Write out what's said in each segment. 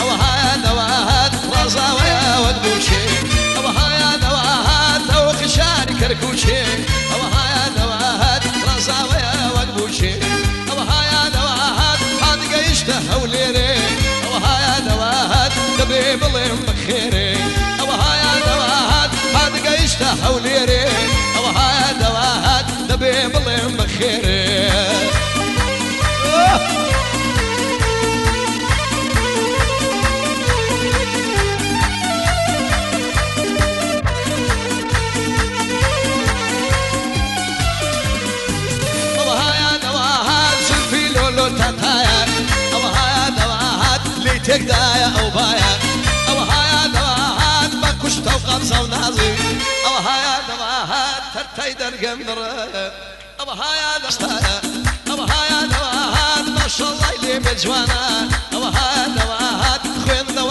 وهذا دوات رزا ويا ودوشي. وهذا دوات توق شاري كركوشي. وهذا دوات رزا ويا ودوشي. وهذا دوات حد قيشته وليري. وهذا دوات دبي بلي مخيري لي تقدايا أو بايا وهايا دواهات بكش توقف صونازي وهايا دواهات ترتي درقم درب وهايا دواهات وهايا دواهات ما شاء الله اللي بجوانا وهايا دواهات خوين دوار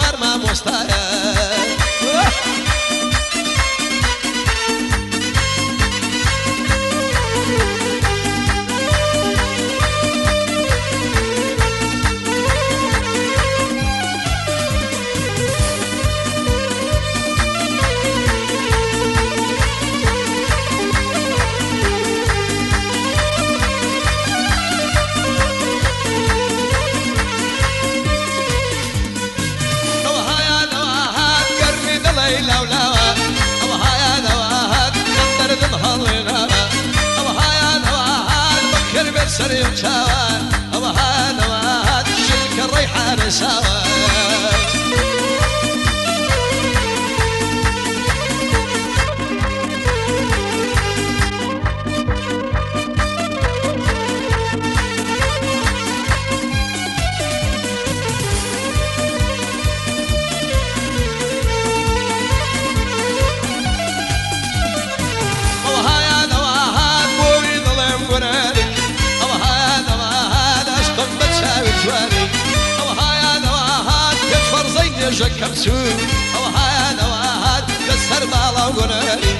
وشاوى وهايا نواهات شلك الريحان ساوى. كفر زي جك مسوق وهايا نواهات كسر بالا قراري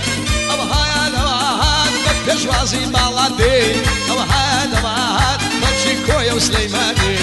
وهايا نواهات بكش وازي بالا دي. وهايا نواهات بمشي كويا وسليماني.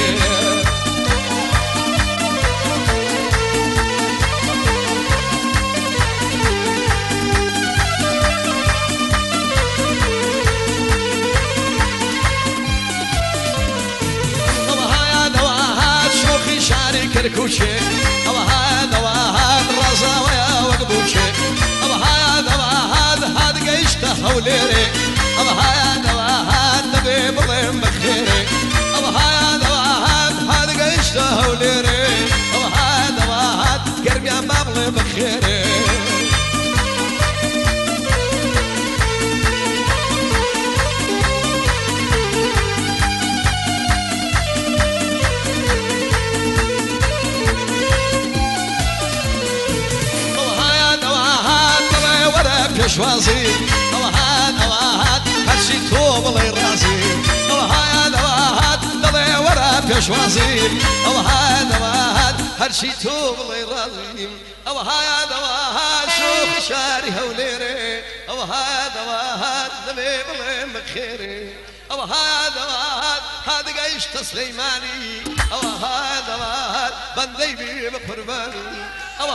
بضيم بخيري وهايا نواهات نواهات هرشي توب الله ورا هرشي توب الله راسي وهايا نواهات شوخ شاري هوليري وهايا نواهات نبي بلين بخيري وهايا نواهات هذا قيش تسليماني وهايا نواهات بندي بي بقرباني أو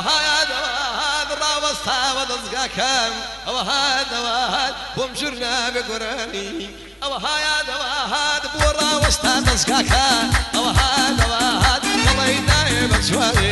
راوستها ودزقا كم أو هذا وهذا بمجرنا بقراني أو هذا وهذا بورا وستا دزقا كم أو هذا وهذا والله نايم Israel.